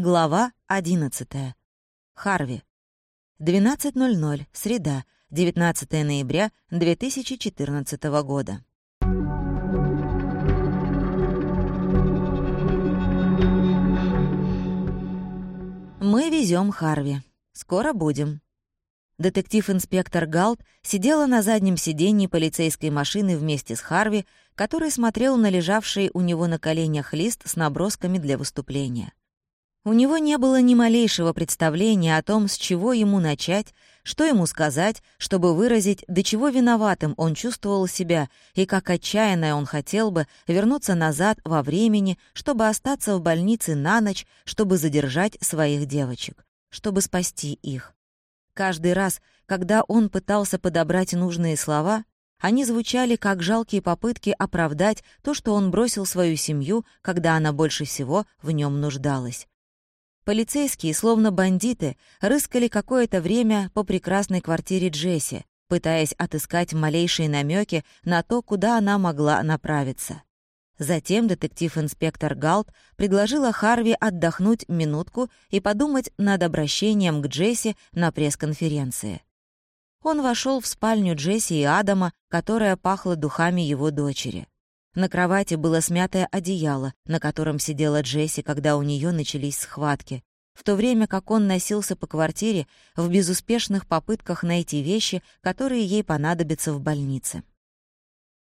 Глава 11. Харви. 12.00. Среда. 19 ноября 2014 года. Мы везем Харви. Скоро будем. Детектив-инспектор Галт сидела на заднем сиденье полицейской машины вместе с Харви, который смотрел на лежавший у него на коленях лист с набросками для выступления. У него не было ни малейшего представления о том, с чего ему начать, что ему сказать, чтобы выразить, до чего виноватым он чувствовал себя и как отчаянно он хотел бы вернуться назад во времени, чтобы остаться в больнице на ночь, чтобы задержать своих девочек, чтобы спасти их. Каждый раз, когда он пытался подобрать нужные слова, они звучали как жалкие попытки оправдать то, что он бросил свою семью, когда она больше всего в нем нуждалась. Полицейские, словно бандиты, рыскали какое-то время по прекрасной квартире Джесси, пытаясь отыскать малейшие намеки на то, куда она могла направиться. Затем детектив-инспектор Галт предложила Харви отдохнуть минутку и подумать над обращением к Джесси на пресс-конференции. Он вошел в спальню Джесси и Адама, которая пахла духами его дочери. На кровати было смятое одеяло, на котором сидела Джесси, когда у нее начались схватки, в то время как он носился по квартире в безуспешных попытках найти вещи, которые ей понадобятся в больнице.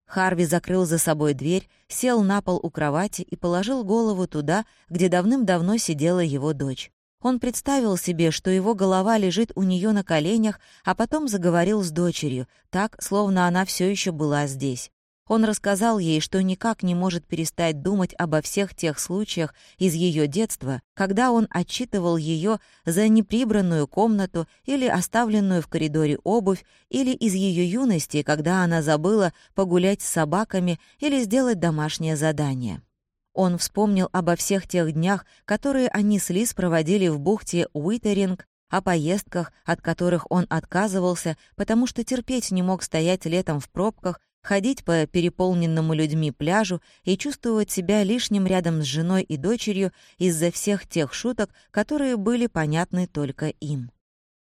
Харви закрыл за собой дверь, сел на пол у кровати и положил голову туда, где давным-давно сидела его дочь. Он представил себе, что его голова лежит у нее на коленях, а потом заговорил с дочерью, так, словно она все еще была здесь. Он рассказал ей, что никак не может перестать думать обо всех тех случаях из ее детства, когда он отчитывал ее за неприбранную комнату или оставленную в коридоре обувь, или из ее юности, когда она забыла погулять с собаками или сделать домашнее задание. Он вспомнил обо всех тех днях, которые они с Лиз проводили в бухте Уитеринг, о поездках, от которых он отказывался, потому что терпеть не мог стоять летом в пробках ходить по переполненному людьми пляжу и чувствовать себя лишним рядом с женой и дочерью из-за всех тех шуток, которые были понятны только им.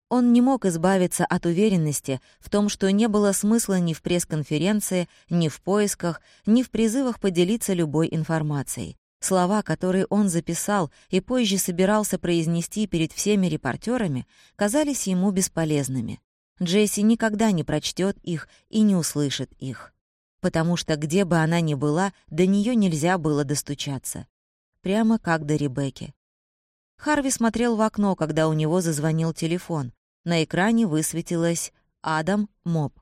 Он не мог избавиться от уверенности в том, что не было смысла ни в пресс-конференции, ни в поисках, ни в призывах поделиться любой информацией. Слова, которые он записал и позже собирался произнести перед всеми репортерами, казались ему бесполезными. Джесси никогда не прочтет их и не услышит их. Потому что где бы она ни была, до нее нельзя было достучаться. Прямо как до Ребекки. Харви смотрел в окно, когда у него зазвонил телефон. На экране высветилось «Адам Моб».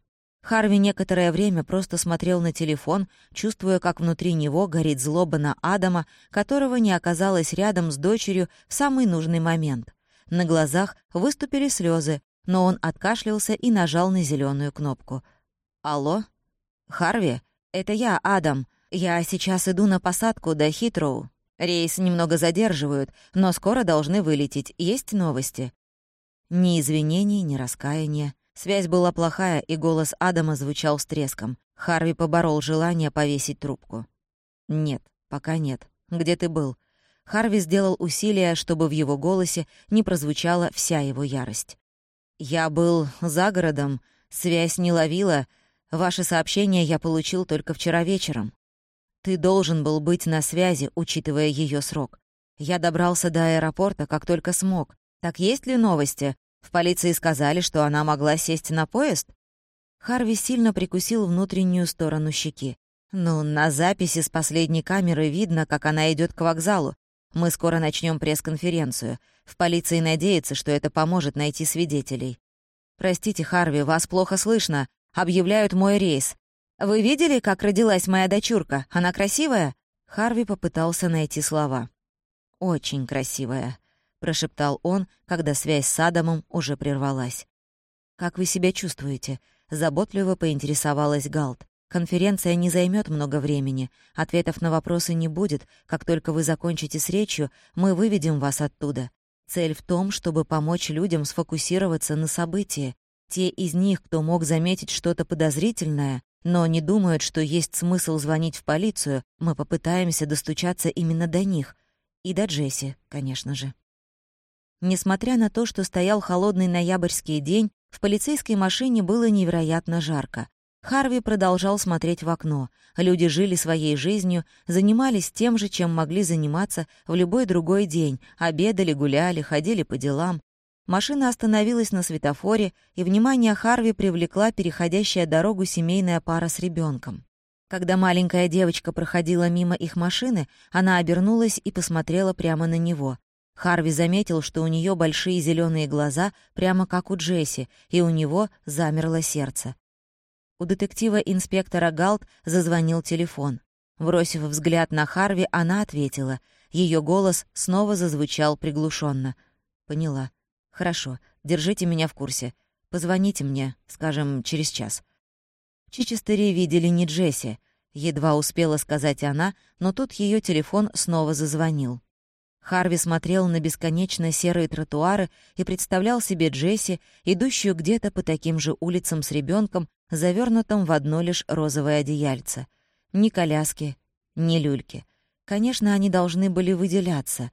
Харви некоторое время просто смотрел на телефон, чувствуя, как внутри него горит злоба на Адама, которого не оказалось рядом с дочерью в самый нужный момент. На глазах выступили слезы, но он откашлялся и нажал на зеленую кнопку. «Алло? Харви? Это я, Адам. Я сейчас иду на посадку до Хитроу. Рейс немного задерживают, но скоро должны вылететь. Есть новости?» Ни извинений, ни раскаяния. Связь была плохая, и голос Адама звучал с треском. Харви поборол желание повесить трубку. «Нет, пока нет. Где ты был?» Харви сделал усилие, чтобы в его голосе не прозвучала вся его ярость. «Я был за городом, связь не ловила. Ваше сообщение я получил только вчера вечером. Ты должен был быть на связи, учитывая ее срок. Я добрался до аэропорта, как только смог. Так есть ли новости? В полиции сказали, что она могла сесть на поезд?» Харви сильно прикусил внутреннюю сторону щеки. «Ну, на записи с последней камеры видно, как она идет к вокзалу. Мы скоро начнем пресс-конференцию. В полиции надеются, что это поможет найти свидетелей. Простите, Харви, вас плохо слышно. Объявляют мой рейс. Вы видели, как родилась моя дочурка? Она красивая? Харви попытался найти слова. Очень красивая, прошептал он, когда связь с Адамом уже прервалась. Как вы себя чувствуете? заботливо поинтересовалась Галт. Конференция не займет много времени. Ответов на вопросы не будет. Как только вы закончите с речью, мы выведем вас оттуда. Цель в том, чтобы помочь людям сфокусироваться на событии. Те из них, кто мог заметить что-то подозрительное, но не думают, что есть смысл звонить в полицию, мы попытаемся достучаться именно до них. И до Джесси, конечно же. Несмотря на то, что стоял холодный ноябрьский день, в полицейской машине было невероятно жарко. Харви продолжал смотреть в окно. Люди жили своей жизнью, занимались тем же, чем могли заниматься в любой другой день. Обедали, гуляли, ходили по делам. Машина остановилась на светофоре, и внимание Харви привлекла переходящая дорогу семейная пара с ребенком. Когда маленькая девочка проходила мимо их машины, она обернулась и посмотрела прямо на него. Харви заметил, что у нее большие зеленые глаза, прямо как у Джесси, и у него замерло сердце. У детектива-инспектора Галт зазвонил телефон. Бросив взгляд на Харви, она ответила. Ее голос снова зазвучал приглушенно. «Поняла. Хорошо, держите меня в курсе. Позвоните мне, скажем, через час». В Чичестере видели не Джесси. Едва успела сказать она, но тут ее телефон снова зазвонил. Харви смотрел на бесконечно серые тротуары и представлял себе Джесси, идущую где-то по таким же улицам с ребенком, завернутым в одно лишь розовое одеяльце. Ни коляски, ни люльки. Конечно, они должны были выделяться.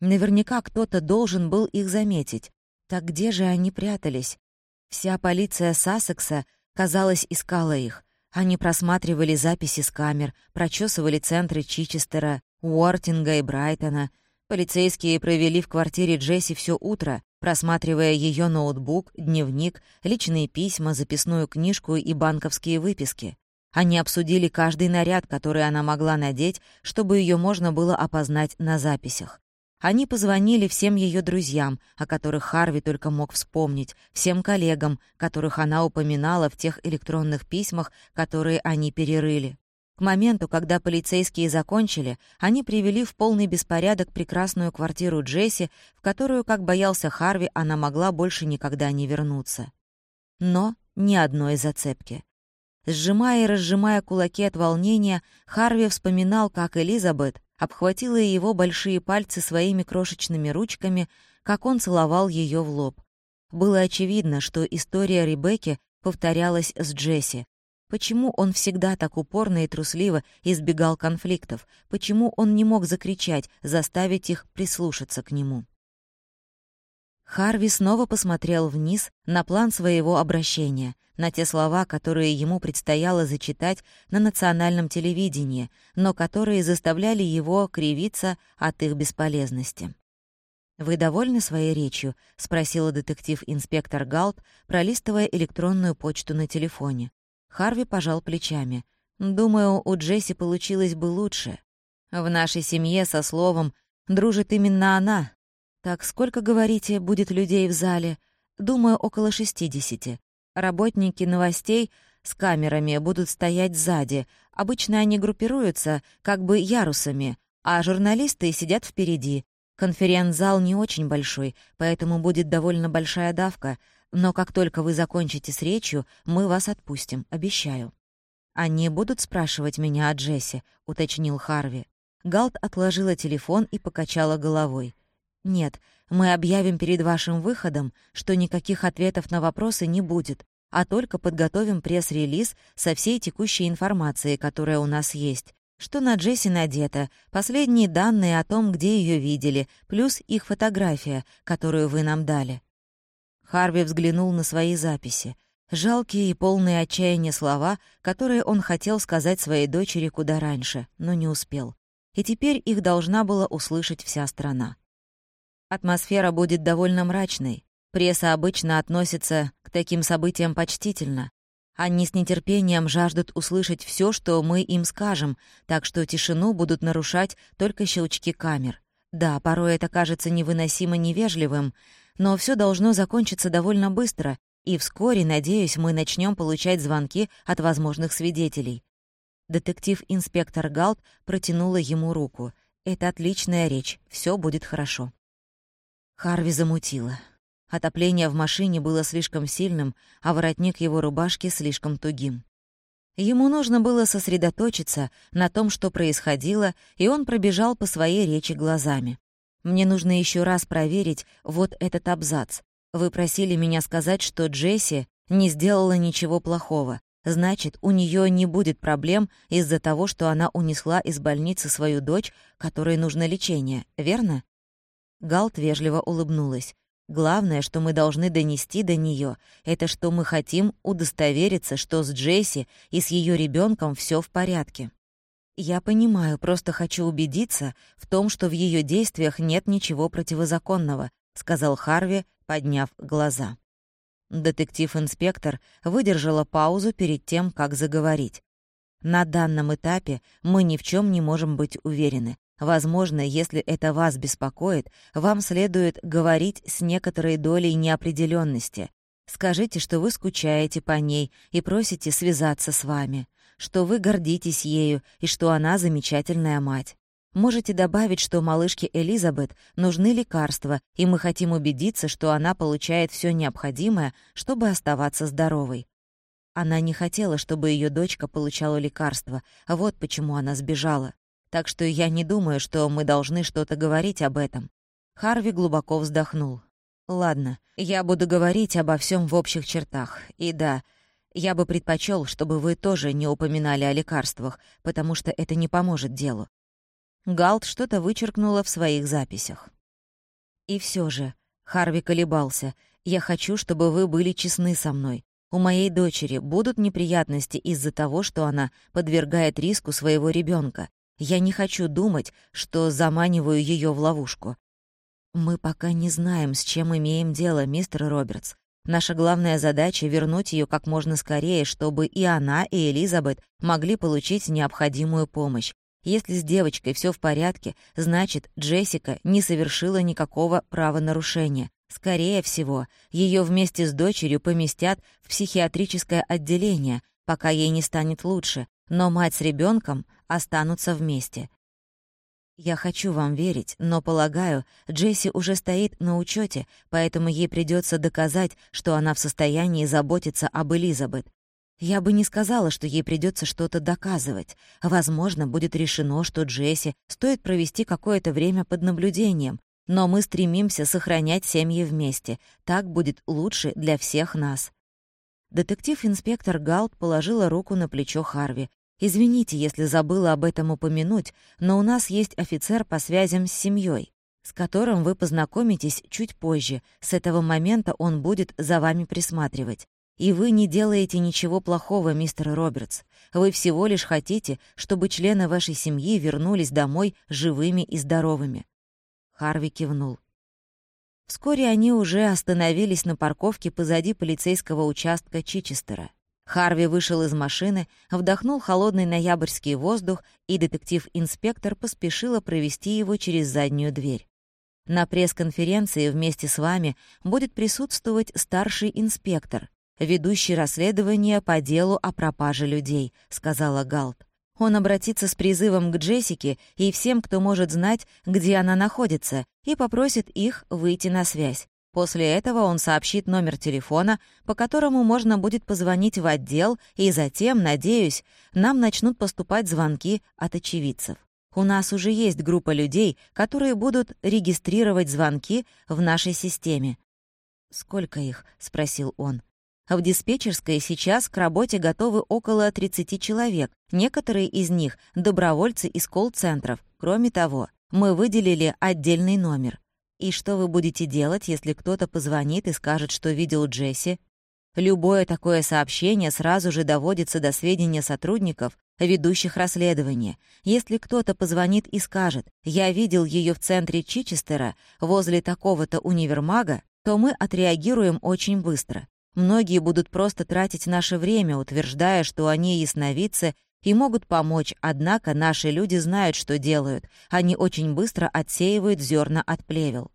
Наверняка кто-то должен был их заметить. Так где же они прятались? Вся полиция Сассекса, казалось, искала их. Они просматривали записи с камер, прочесывали центры Чичестера, Уортинга и Брайтона — Полицейские провели в квартире Джесси все утро, просматривая ее ноутбук, дневник, личные письма, записную книжку и банковские выписки. Они обсудили каждый наряд, который она могла надеть, чтобы ее можно было опознать на записях. Они позвонили всем ее друзьям, о которых Харви только мог вспомнить, всем коллегам, которых она упоминала в тех электронных письмах, которые они перерыли. Моменту, когда полицейские закончили, они привели в полный беспорядок прекрасную квартиру Джесси, в которую, как боялся Харви, она могла больше никогда не вернуться. Но ни одной зацепки. Сжимая и разжимая кулаки от волнения, Харви вспоминал, как Элизабет обхватила его большие пальцы своими крошечными ручками, как он целовал ее в лоб. Было очевидно, что история Ребекки повторялась с Джесси, Почему он всегда так упорно и трусливо избегал конфликтов? Почему он не мог закричать, заставить их прислушаться к нему? Харви снова посмотрел вниз на план своего обращения, на те слова, которые ему предстояло зачитать на национальном телевидении, но которые заставляли его кривиться от их бесполезности. «Вы довольны своей речью?» — спросила детектив-инспектор Галт, пролистывая электронную почту на телефоне. Харви пожал плечами. «Думаю, у Джесси получилось бы лучше. В нашей семье со словом дружит именно она. Так сколько, говорите, будет людей в зале? Думаю, около шестидесяти. Работники новостей с камерами будут стоять сзади. Обычно они группируются как бы ярусами, а журналисты сидят впереди. Конференц-зал не очень большой, поэтому будет довольно большая давка. Но как только вы закончите с речью, мы вас отпустим, обещаю». «Они будут спрашивать меня о Джессе», — уточнил Харви. Галт отложила телефон и покачала головой. «Нет, мы объявим перед вашим выходом, что никаких ответов на вопросы не будет, а только подготовим пресс-релиз со всей текущей информацией, которая у нас есть. Что на Джесси надето, последние данные о том, где ее видели, плюс их фотография, которую вы нам дали. Харви взглянул на свои записи. Жалкие и полные отчаяния слова, которые он хотел сказать своей дочери куда раньше, но не успел. И теперь их должна была услышать вся страна. Атмосфера будет довольно мрачной. Пресса обычно относится к таким событиям почтительно. Они с нетерпением жаждут услышать все, что мы им скажем, так что тишину будут нарушать только щелчки камер. Да, порой это кажется невыносимо невежливым, но все должно закончиться довольно быстро, и вскоре, надеюсь, мы начнем получать звонки от возможных свидетелей. Детектив-инспектор Галт протянула ему руку. «Это отличная речь, все будет хорошо». Харви замутила. Отопление в машине было слишком сильным, а воротник его рубашки слишком тугим. Ему нужно было сосредоточиться на том, что происходило, и он пробежал по своей речи глазами. Мне нужно еще раз проверить вот этот абзац. Вы просили меня сказать, что Джесси не сделала ничего плохого. Значит, у нее не будет проблем из-за того, что она унесла из больницы свою дочь, которой нужно лечение, верно? Галт вежливо улыбнулась. Главное, что мы должны донести до нее, это что мы хотим удостовериться, что с Джесси и с ее ребенком все в порядке. Я понимаю, просто хочу убедиться в том, что в ее действиях нет ничего противозаконного, сказал Харви, подняв глаза. Детектив-инспектор выдержала паузу перед тем, как заговорить. На данном этапе мы ни в чем не можем быть уверены. Возможно, если это вас беспокоит, вам следует говорить с некоторой долей неопределенности. Скажите, что вы скучаете по ней и просите связаться с вами, что вы гордитесь ею и что она замечательная мать. Можете добавить, что малышке Элизабет нужны лекарства, и мы хотим убедиться, что она получает все необходимое, чтобы оставаться здоровой. Она не хотела, чтобы ее дочка получала лекарства, а вот почему она сбежала. Так что я не думаю, что мы должны что-то говорить об этом». Харви глубоко вздохнул. «Ладно, я буду говорить обо всем в общих чертах. И да, я бы предпочел, чтобы вы тоже не упоминали о лекарствах, потому что это не поможет делу». Галт что-то вычеркнула в своих записях. «И все же», — Харви колебался, — «я хочу, чтобы вы были честны со мной. У моей дочери будут неприятности из-за того, что она подвергает риску своего ребенка. Я не хочу думать, что заманиваю ее в ловушку. Мы пока не знаем, с чем имеем дело, мистер Робертс. Наша главная задача — вернуть ее как можно скорее, чтобы и она, и Элизабет могли получить необходимую помощь. Если с девочкой все в порядке, значит, Джессика не совершила никакого правонарушения. Скорее всего, ее вместе с дочерью поместят в психиатрическое отделение, пока ей не станет лучше, но мать с ребенком останутся вместе. Я хочу вам верить, но, полагаю, Джесси уже стоит на учете, поэтому ей придется доказать, что она в состоянии заботиться об Элизабет. Я бы не сказала, что ей придется что-то доказывать. Возможно, будет решено, что Джесси стоит провести какое-то время под наблюдением, но мы стремимся сохранять семьи вместе. Так будет лучше для всех нас. Детектив-инспектор Галт положила руку на плечо Харви. «Извините, если забыла об этом упомянуть, но у нас есть офицер по связям с семьей, с которым вы познакомитесь чуть позже. С этого момента он будет за вами присматривать. И вы не делаете ничего плохого, мистер Робертс. Вы всего лишь хотите, чтобы члены вашей семьи вернулись домой живыми и здоровыми». Харви кивнул. Вскоре они уже остановились на парковке позади полицейского участка Чичестера. Харви вышел из машины, вдохнул холодный ноябрьский воздух, и детектив-инспектор поспешила провести его через заднюю дверь. На пресс-конференции вместе с вами будет присутствовать старший инспектор, ведущий расследование по делу о пропаже людей», — сказала Галт. Он обратится с призывом к Джессике и всем, кто может знать, где она находится, и попросит их выйти на связь. После этого он сообщит номер телефона, по которому можно будет позвонить в отдел, и затем, надеюсь, нам начнут поступать звонки от очевидцев. У нас уже есть группа людей, которые будут регистрировать звонки в нашей системе. «Сколько их?» — спросил он. В диспетчерской сейчас к работе готовы около 30 человек. Некоторые из них — добровольцы из колл-центров. Кроме того, мы выделили отдельный номер. И что вы будете делать, если кто-то позвонит и скажет, что видел Джесси? Любое такое сообщение сразу же доводится до сведения сотрудников, ведущих расследование. Если кто-то позвонит и скажет «Я видел ее в центре Чичестера, возле такого-то универмага», то мы отреагируем очень быстро. Многие будут просто тратить наше время, утверждая, что они ясновидцы и могут помочь, однако наши люди знают, что делают. Они очень быстро отсеивают зерна от плевел.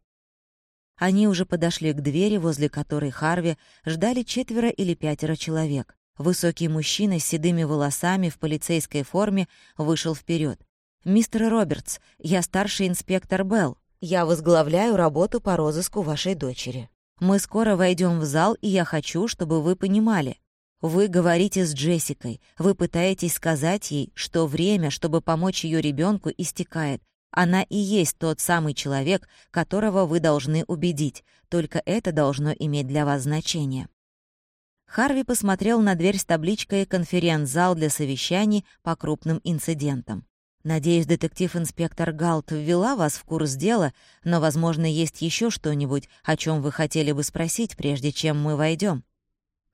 Они уже подошли к двери, возле которой Харви ждали четверо или пятеро человек. Высокий мужчина с седыми волосами в полицейской форме вышел вперед. «Мистер Робертс, я старший инспектор Белл. Я возглавляю работу по розыску вашей дочери». Мы скоро войдем в зал, и я хочу, чтобы вы понимали. Вы говорите с Джессикой, вы пытаетесь сказать ей, что время, чтобы помочь ее ребенку, истекает. Она и есть тот самый человек, которого вы должны убедить, только это должно иметь для вас значение. Харви посмотрел на дверь с табличкой «Конференц-зал для совещаний по крупным инцидентам». Надеюсь, детектив-инспектор Галт ввела вас в курс дела, но, возможно, есть еще что-нибудь, о чем вы хотели бы спросить, прежде чем мы войдем.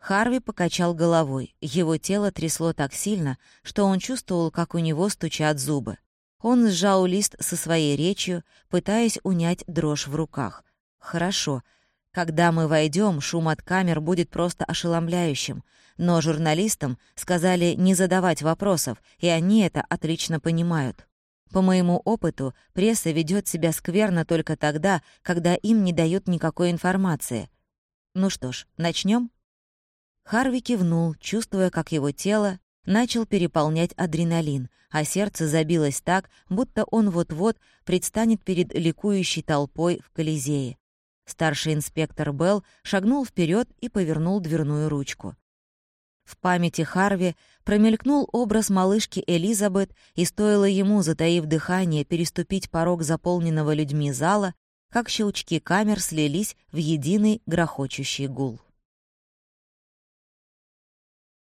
Харви покачал головой. Его тело трясло так сильно, что он чувствовал, как у него стучат зубы. Он сжал лист со своей речью, пытаясь унять дрожь в руках. «Хорошо. Когда мы войдем, шум от камер будет просто ошеломляющим. Но журналистам сказали не задавать вопросов, и они это отлично понимают. По моему опыту, пресса ведет себя скверно только тогда, когда им не дают никакой информации. Ну что ж, начнем? Харви кивнул, чувствуя, как его тело начал переполнять адреналин, а сердце забилось так, будто он вот-вот предстанет перед ликующей толпой в Колизее. Старший инспектор Белл шагнул вперед и повернул дверную ручку. В памяти Харви промелькнул образ малышки Элизабет, и стоило ему, затаив дыхание, переступить порог заполненного людьми зала, как щелчки камер слились в единый грохочущий гул.